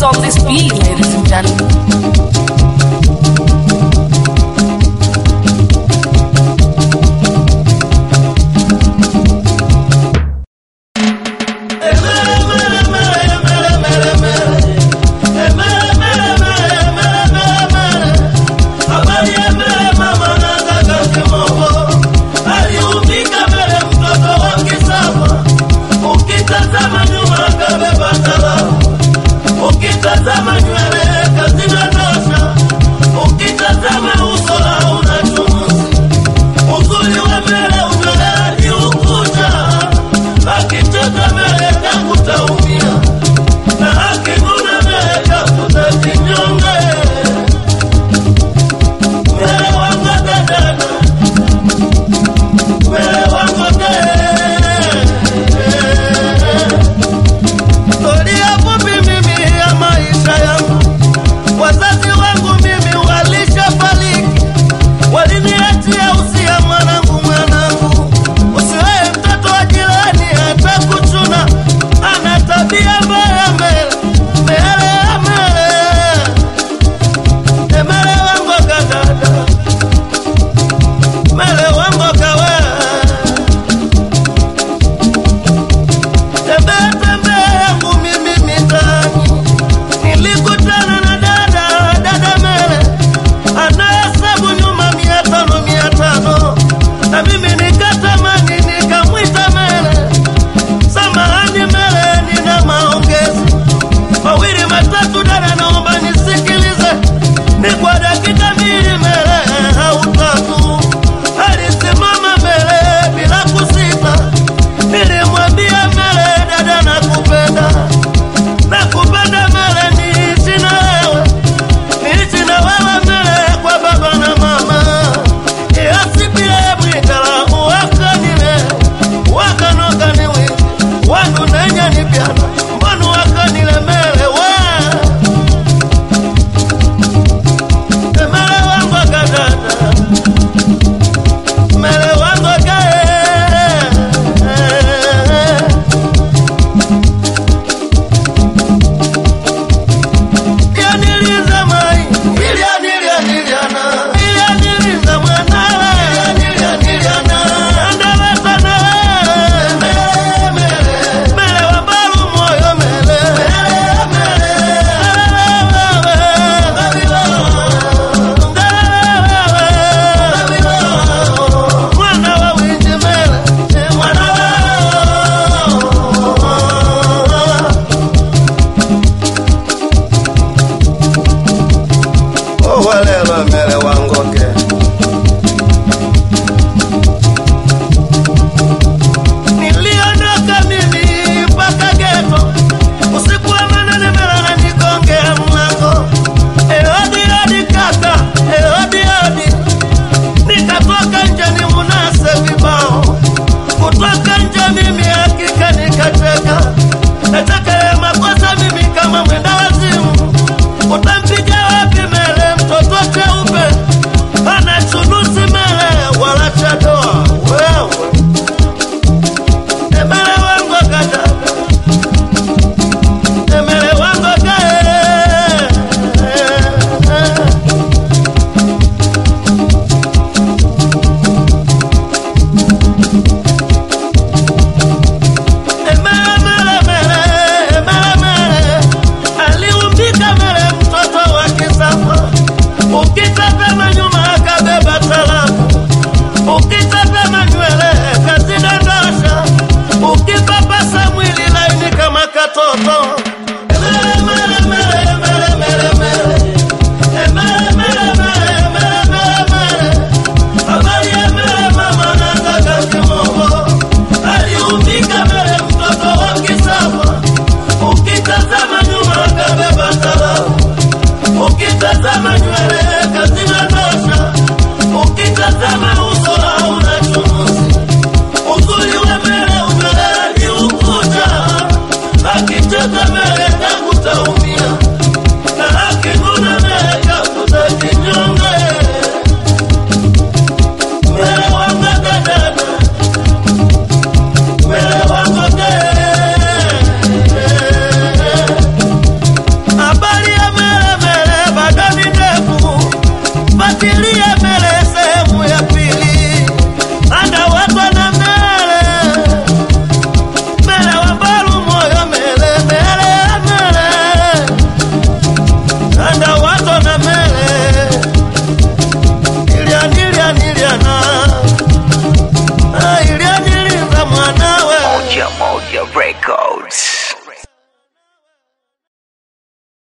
Of this beat, ladies and gentlemen.